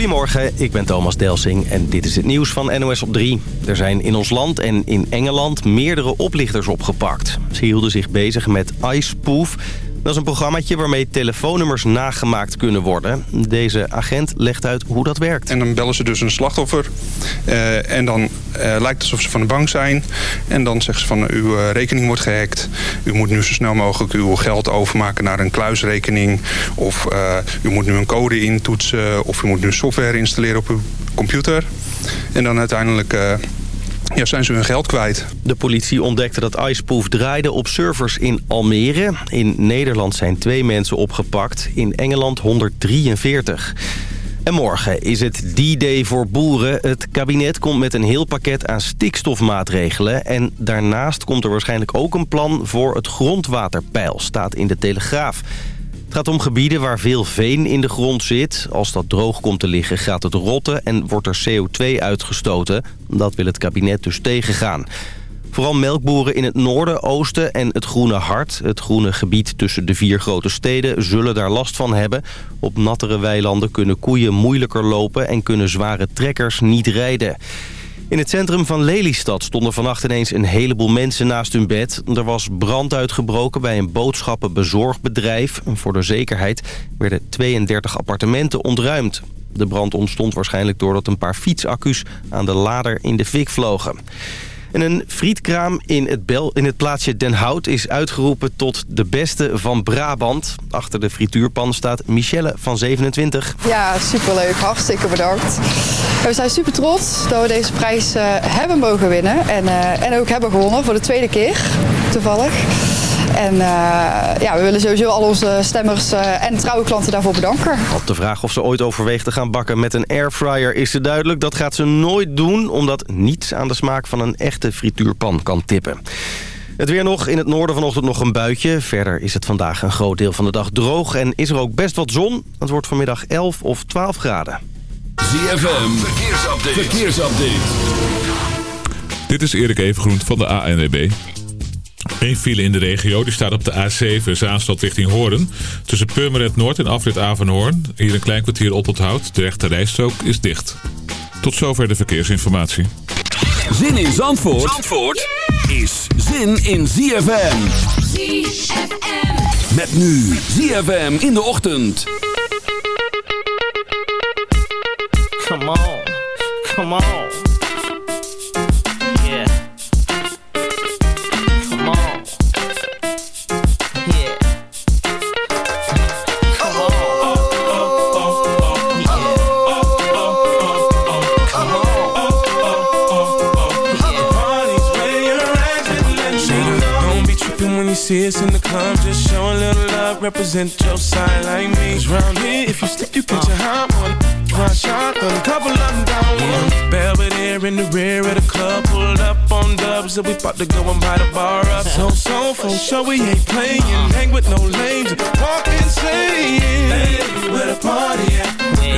Goedemorgen, ik ben Thomas Delsing en dit is het nieuws van NOS op 3. Er zijn in ons land en in Engeland meerdere oplichters opgepakt. Ze hielden zich bezig met iSpoof. Dat is een programmaatje waarmee telefoonnummers nagemaakt kunnen worden. Deze agent legt uit hoe dat werkt. En dan bellen ze dus een slachtoffer. Uh, en dan uh, lijkt het alsof ze van de bank zijn. En dan zeggen ze van uw uh, rekening wordt gehackt. U moet nu zo snel mogelijk uw geld overmaken naar een kluisrekening. Of u moet nu een code intoetsen. Of u moet nu software installeren op uw computer. En dan uiteindelijk ja, zijn ze hun geld kwijt. De politie ontdekte dat iSpoof draaide op servers in Almere. In Nederland zijn twee mensen opgepakt, in Engeland 143. En morgen is het D-Day voor boeren. Het kabinet komt met een heel pakket aan stikstofmaatregelen. En daarnaast komt er waarschijnlijk ook een plan voor het grondwaterpeil, staat in de Telegraaf. Het gaat om gebieden waar veel veen in de grond zit. Als dat droog komt te liggen gaat het rotten en wordt er CO2 uitgestoten. Dat wil het kabinet dus tegengaan. Vooral melkboeren in het noorden, oosten en het Groene Hart... het groene gebied tussen de vier grote steden, zullen daar last van hebben. Op nattere weilanden kunnen koeien moeilijker lopen... en kunnen zware trekkers niet rijden. In het centrum van Lelystad stonden vannacht ineens een heleboel mensen naast hun bed. Er was brand uitgebroken bij een boodschappenbezorgbedrijf. Voor de zekerheid werden 32 appartementen ontruimd. De brand ontstond waarschijnlijk doordat een paar fietsaccu's aan de lader in de fik vlogen. En een frietkraam in het, Bel, in het plaatsje Den Hout is uitgeroepen tot de beste van Brabant. Achter de frituurpan staat Michelle van 27. Ja, superleuk. Hartstikke bedankt. We zijn super trots dat we deze prijs uh, hebben mogen winnen. En, uh, en ook hebben gewonnen voor de tweede keer, toevallig. En uh, ja, we willen sowieso al onze stemmers uh, en trouwe klanten daarvoor bedanken. Op de vraag of ze ooit overweegt te gaan bakken met een airfryer is ze duidelijk. Dat gaat ze nooit doen, omdat niets aan de smaak van een echte frituurpan kan tippen. Het weer nog. In het noorden vanochtend nog een buitje. Verder is het vandaag een groot deel van de dag droog en is er ook best wat zon. Het wordt vanmiddag 11 of 12 graden. ZFM, verkeersupdate. verkeersupdate. Dit is Erik Evengroen van de ANWB. Eén file in de regio die staat op de A7 Zaanstad richting Hoorn. Tussen Purmerend Noord en Afrit Avenhoorn. Hier een klein kwartier op onthoud. De rechte rijstrook is dicht. Tot zover de verkeersinformatie. Zin in Zandvoort, Zandvoort is zin in ZFM. ZFM. Met nu ZFM in de ochtend. Come on. Come on. See us in the club. Just show a little love, represent your side like me. Cause round here, if you slip, you catch a hot one. One shot, a couple of them down one. Belvedere in the rear of the club, pulled up on dubs, and we about to go and buy the bar up. So, so, for sure we ain't playing. Hang with no lames, walk insane. Hey, where the party at?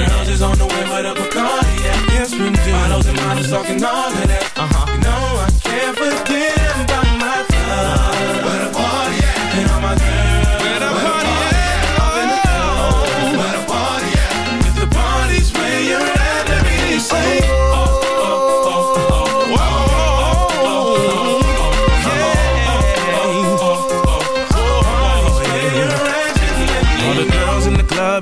Girls is on the way, where the Bacardi at? Yes, we do. Models and models talking all of that. Uh-huh. You know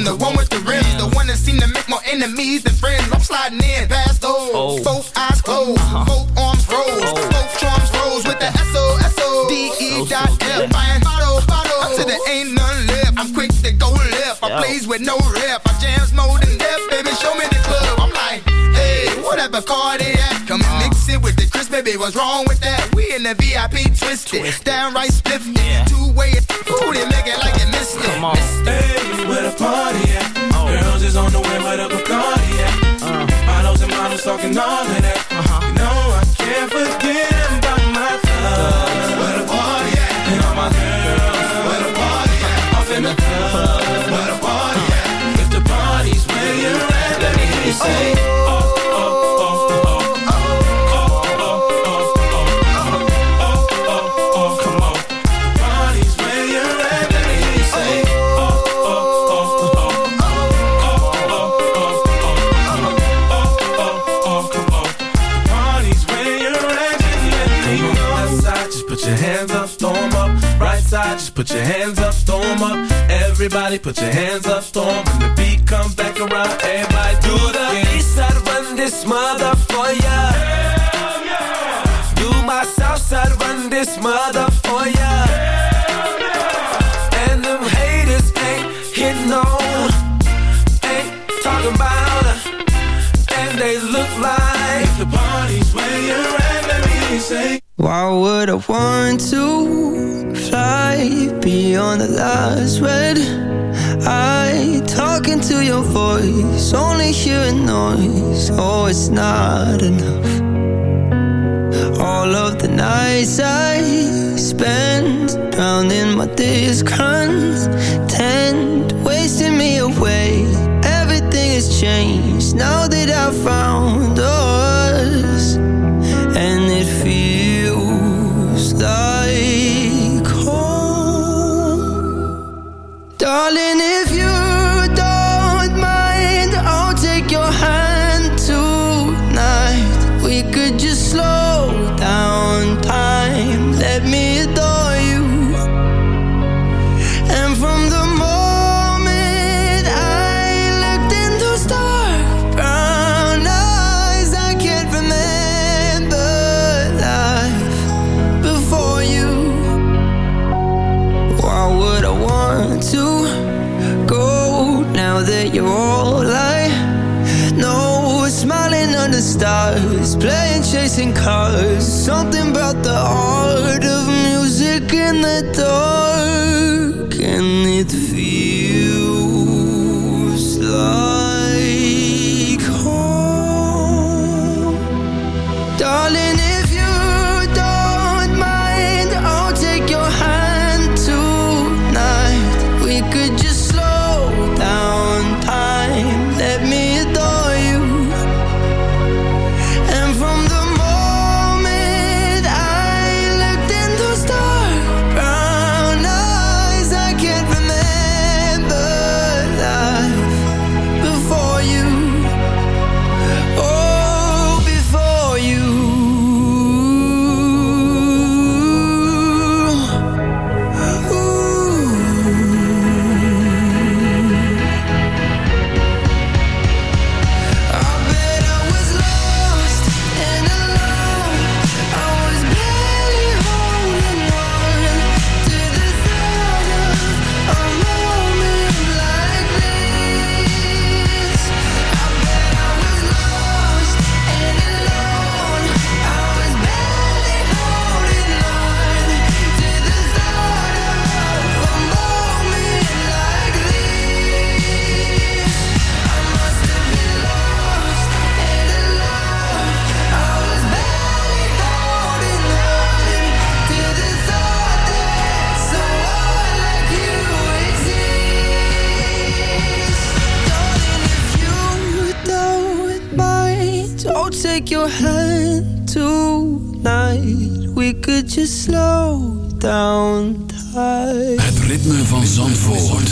This little Jag and Benz with the rolls, not the one with the stem, the one rims, the one that seem to make more enemies than friends. I'm sliding in past those. Oh. Both eyes closed, Uh-huh. both arms rose, Oh. both charms rose with the S O S O D E So, so dot F. Buying bottle, bottle until there ain't none left. I'm quick to go left. I Yo. plays with no rep. I jams more than death, baby. Show me the club. I'm like, hey, whatever car they at. Come and mix it with the crisp, baby. What's wrong with that? We in the VIP twisted, downright spliffed. Yeah. Two way, ooh, they make it like you missed it. Come on. Put your hands up, storm up. Everybody put your hands up, throw 'em. When the beat comes back around, everybody do the east side run this mother for ya. Do my south side run this mother for ya. And them haters ain't hitting on, ain't talking about her. And they look like if the party's where you're at, let me say. Why would I want to beyond the last red eye? Talking to your voice, only hearing noise. Oh, it's not enough. All of the nights I spent drowning my discontent, wasting me away. Everything has changed now that I found chasing cars. Something take your hand tonight. We could just slow down time. Het ritme van Zandvoort.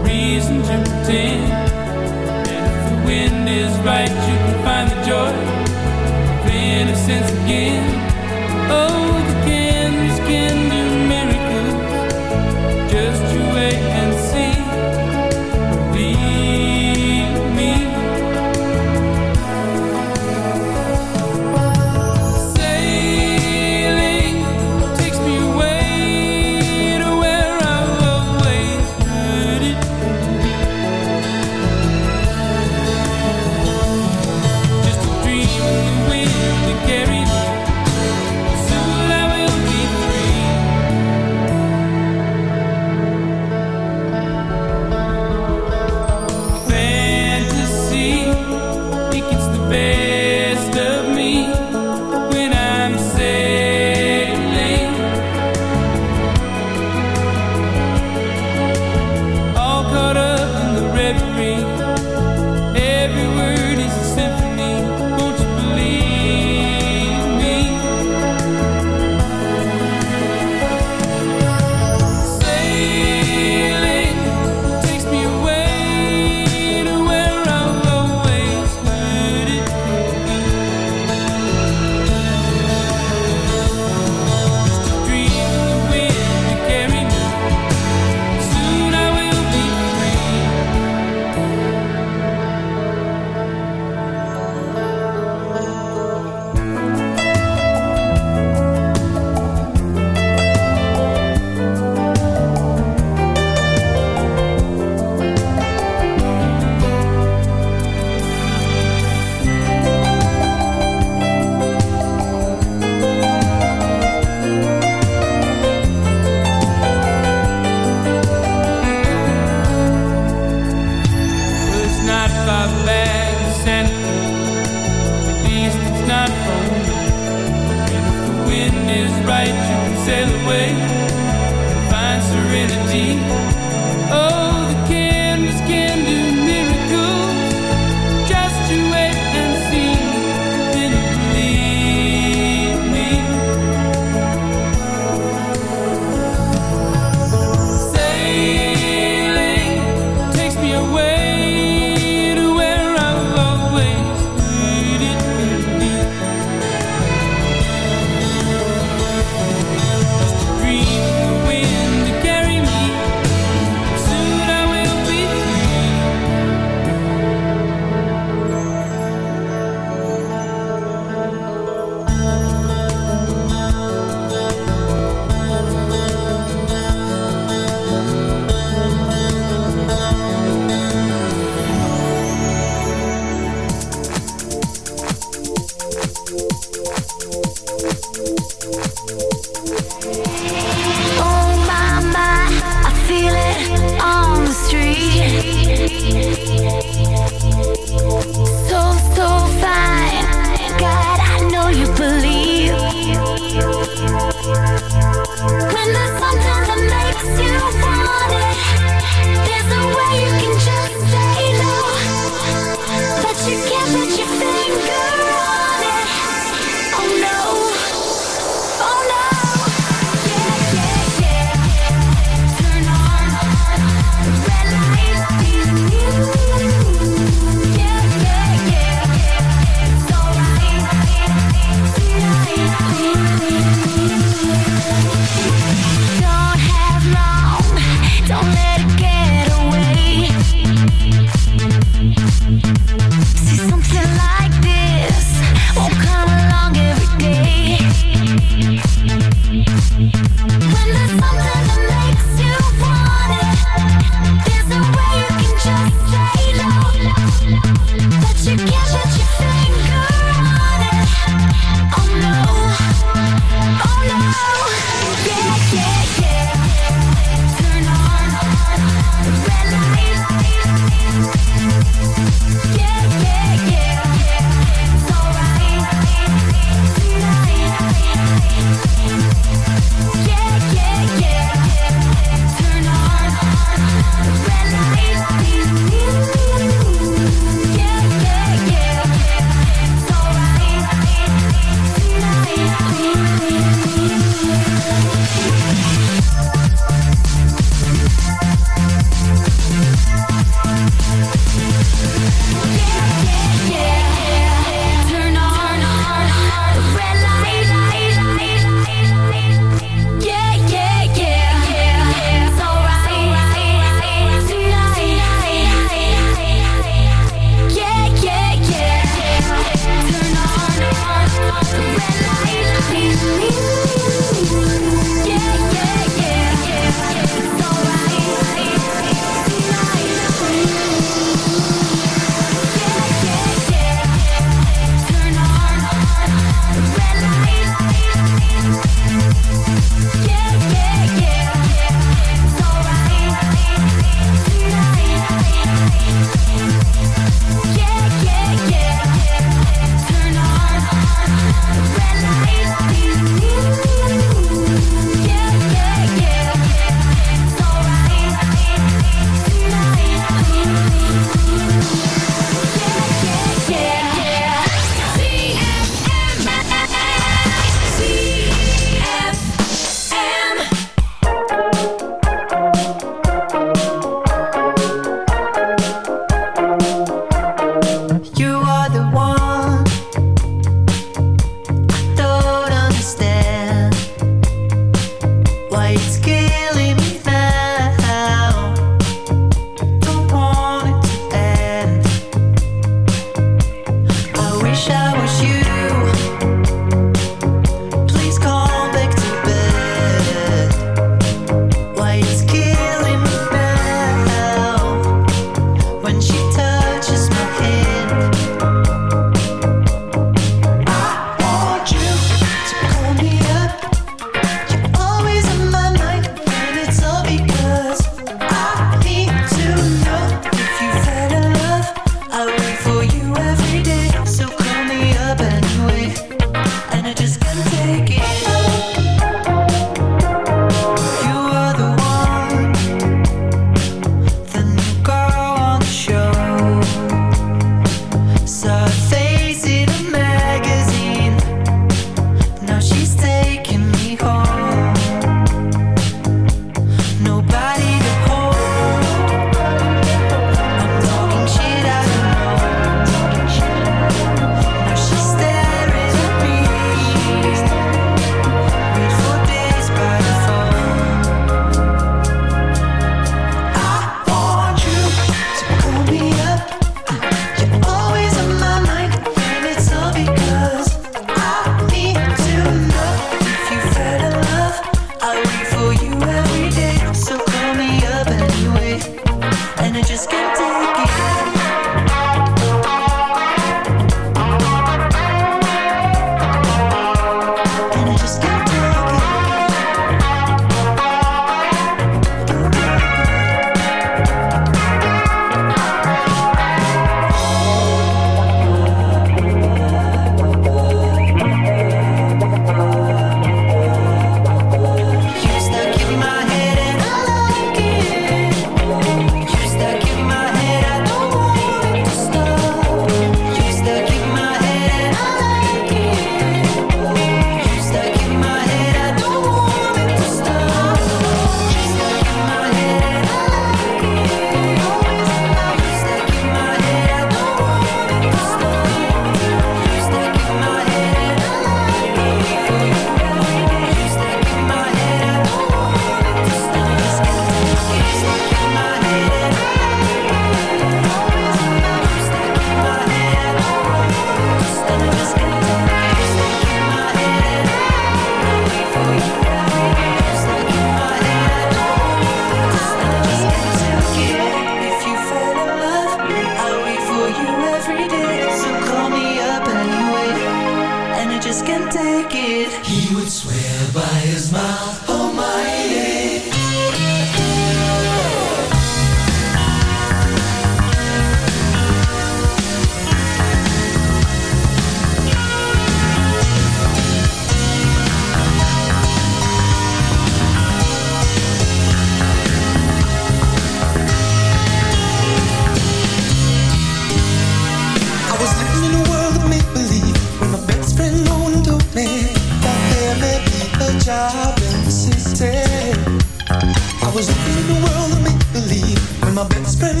was living a world make-believe When my best friend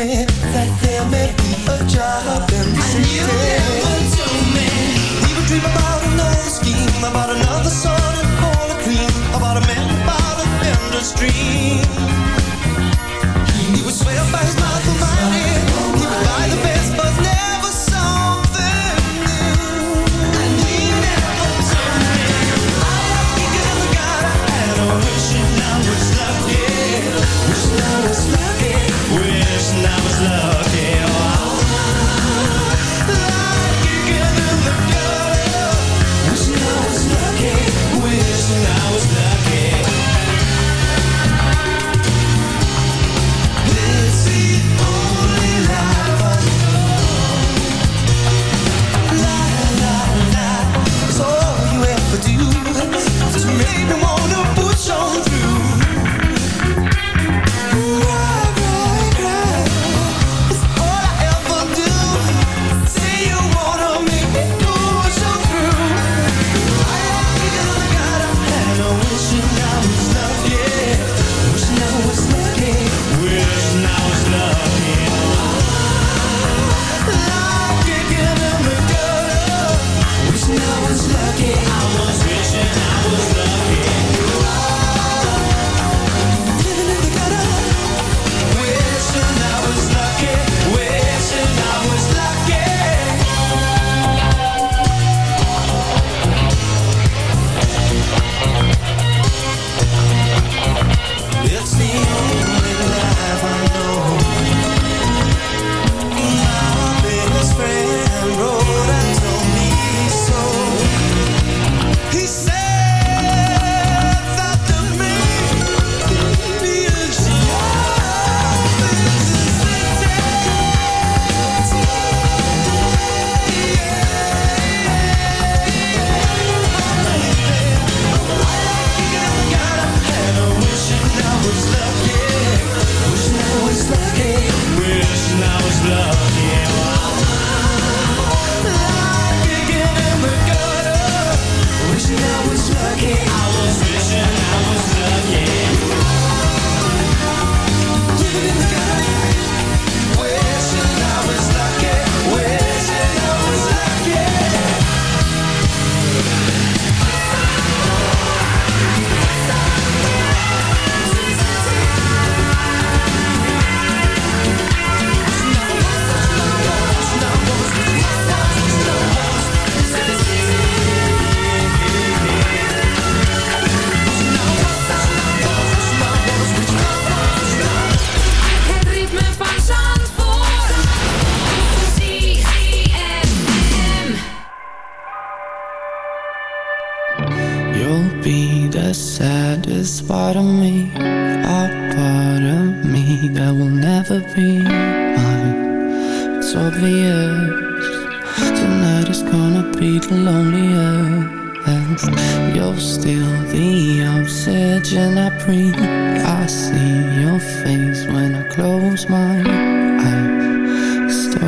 me That there may be a job in told me. We would dream about another scheme About another and all a cream About a man, about a vendor's dream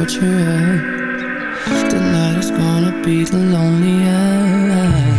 torture Tonight is gonna be the loneliest.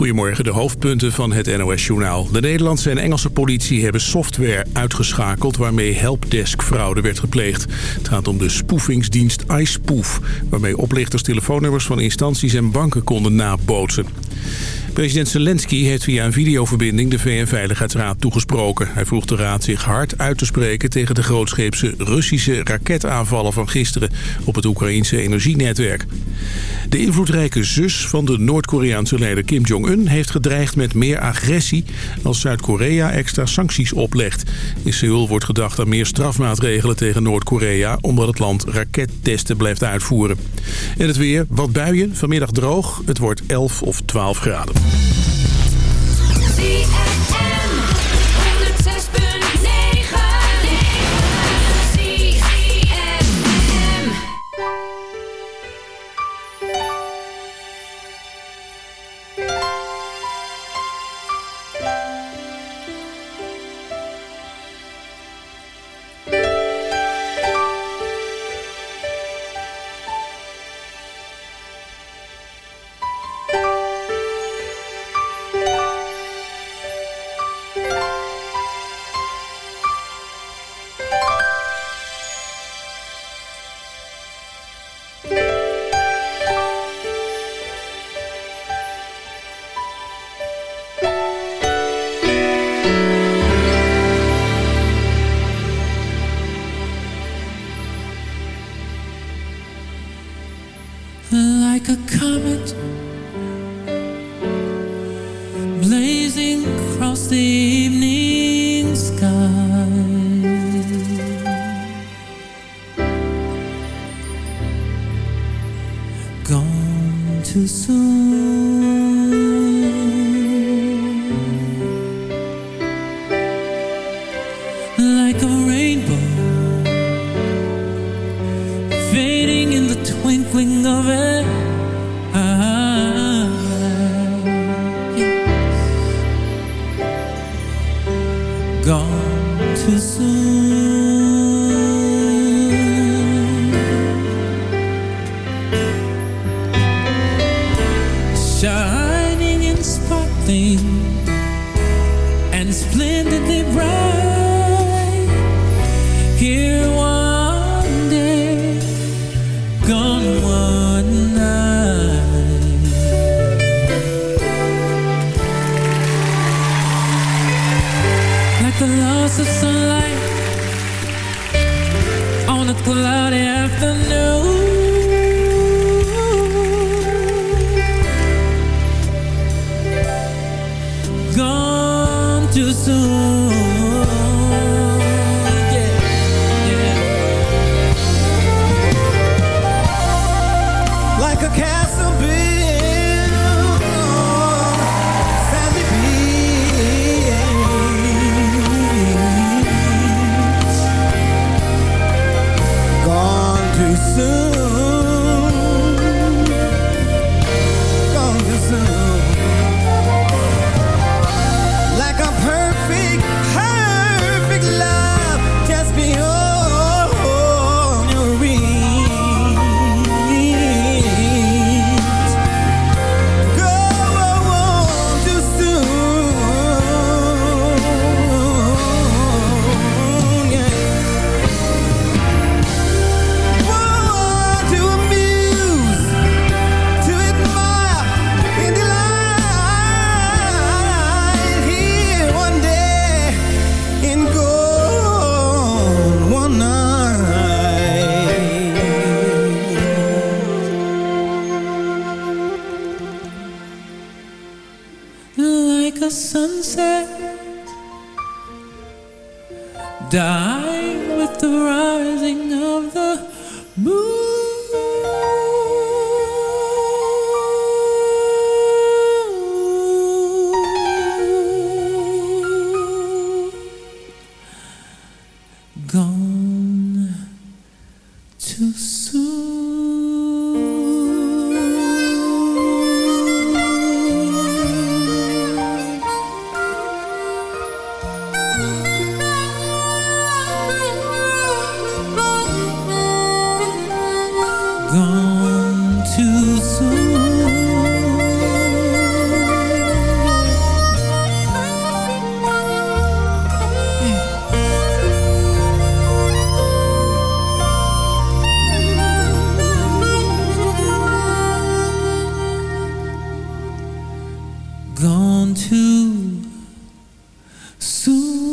Goedemorgen, de hoofdpunten van het NOS-journaal. De Nederlandse en Engelse politie hebben software uitgeschakeld... waarmee helpdesk-fraude werd gepleegd. Het gaat om de spoefingsdienst iSpoof... waarmee oplichters telefoonnummers van instanties en banken konden nabootsen. President Zelensky heeft via een videoverbinding de VN-veiligheidsraad toegesproken. Hij vroeg de raad zich hard uit te spreken tegen de grootscheepse Russische raketaanvallen van gisteren op het Oekraïnse energienetwerk. De invloedrijke zus van de Noord-Koreaanse leider Kim Jong-un heeft gedreigd met meer agressie als Zuid-Korea extra sancties oplegt. In Seoul wordt gedacht aan meer strafmaatregelen tegen Noord-Korea omdat het land rakettesten blijft uitvoeren. En het weer, wat buien, vanmiddag droog. Het wordt 11 of 12 graden. ZFM. Soon. Gone too soon.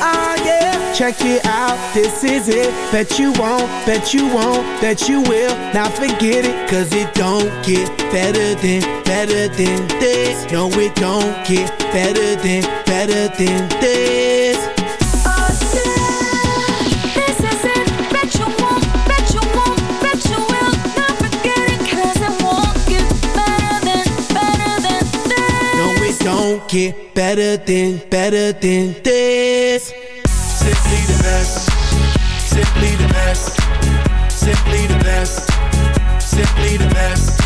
Ah, yeah, check it out, this is it. Bet you won't, bet you won't, bet you will. Now forget it, cause it don't get better than, better than this. No, it don't get better than, better than this. Don't get better than, better than this. Simply the best. Simply the best. Simply the best. Simply the best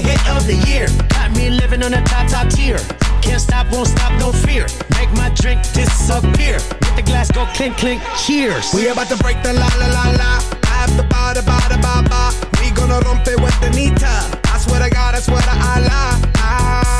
hit of the year. Got me living on a top, top tier. Can't stop, won't stop, no fear. Make my drink disappear. Let the glass go clink, clink, cheers. We about to break the la la la la. I have the ba da ba da ba ba. We gonna rompe with the nita. I swear to God, I swear to Allah. Ah,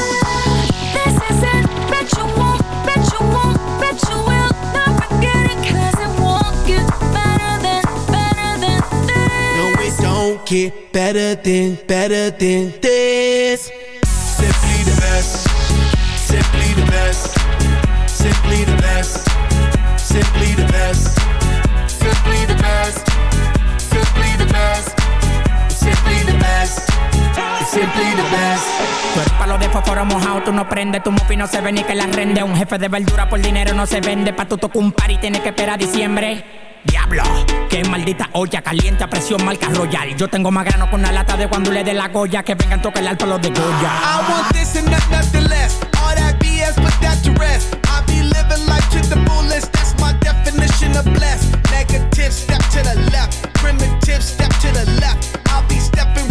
get better than, better than this. Simply the best, simply the best, simply the best, simply the best, simply the best, simply the best, simply the best, simply the best. Eres palo de fósforo mojado, tú no prendes, tu mufi no se ve ni que la rende. Un jefe de verdura por dinero no se vende, pa' tu tocar un par y tienes que esperar a diciembre. Diablo, qué maldita olla caliente a presión marca royal. Yo tengo más grano con una lata de cuando le dé la goya que vengan tocar el palo de Goya. I want this and not nothing less. All that BS, put that to rest. I be living life to the fullest. That's my definition of blessed. Negative, step to the left. Primitive, step to the left. I'll be stepping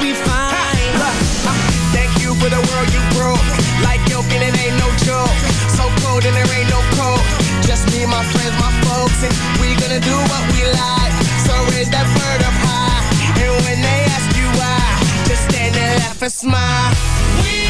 Be fine. Thank you for the world you broke. Like milk and it ain't no joke. So cold and there ain't no cold. Just me, my friends, my folks, and we gonna do what we like. So raise that bird up high. And when they ask you why, just stand and laugh and smile. We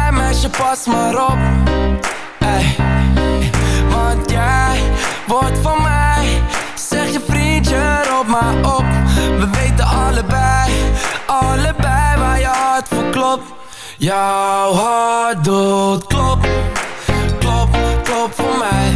Meisje, pas maar op. Ey. Want jij wordt van mij Zeg je vriendje, roep maar op. We weten allebei, allebei waar je hart voor klopt. Jouw hart doet klop, klop, klop voor mij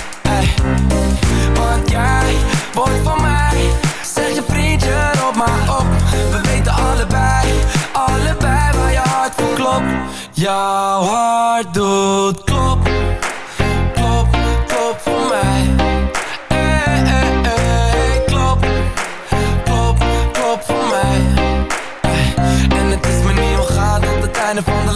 Want jij wordt van mij. Zeg je vriendje, op maar op. We weten allebei, allebei waar je hart voor klopt. Jouw hart doet klop, klop, klop voor mij. Hey, hey, hey. Klop, klop, klop voor mij. En het is me niet omgaan tot het einde van de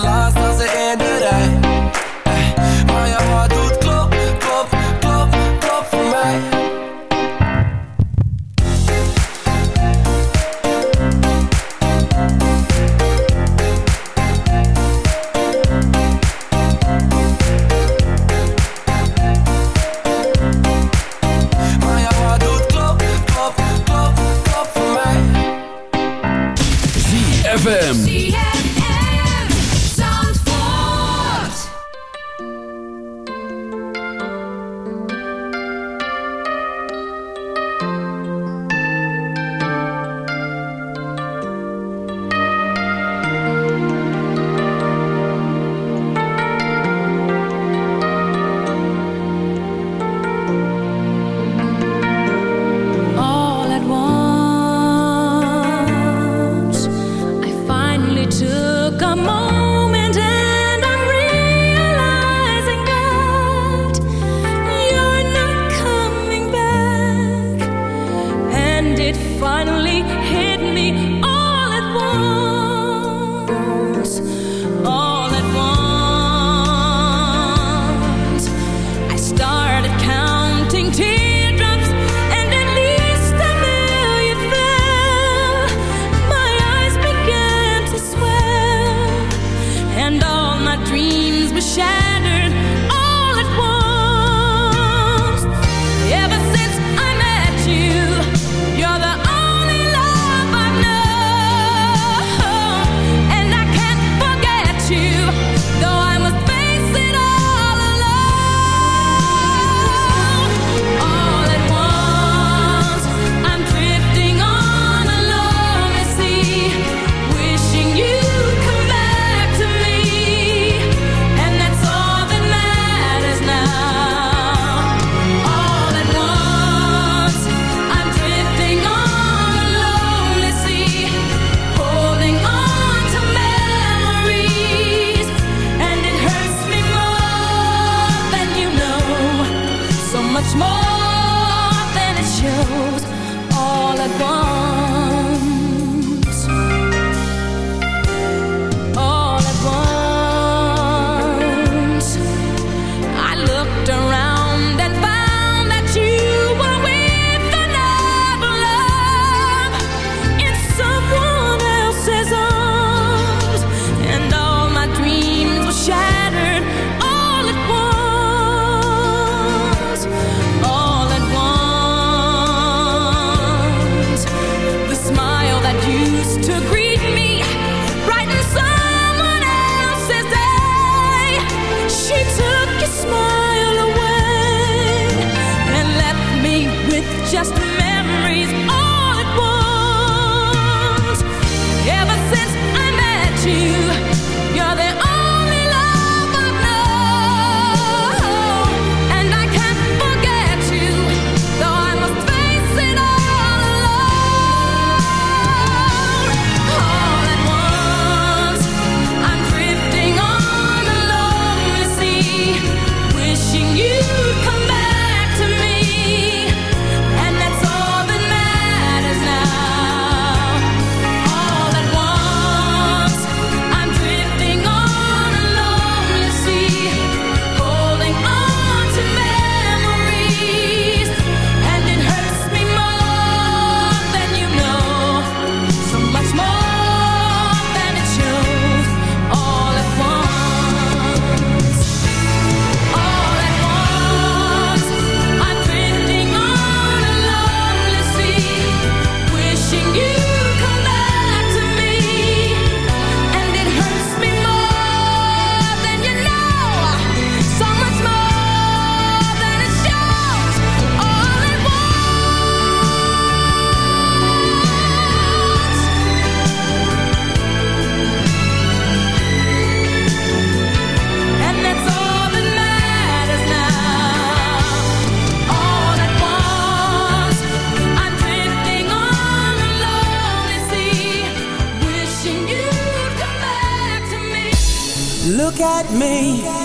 me.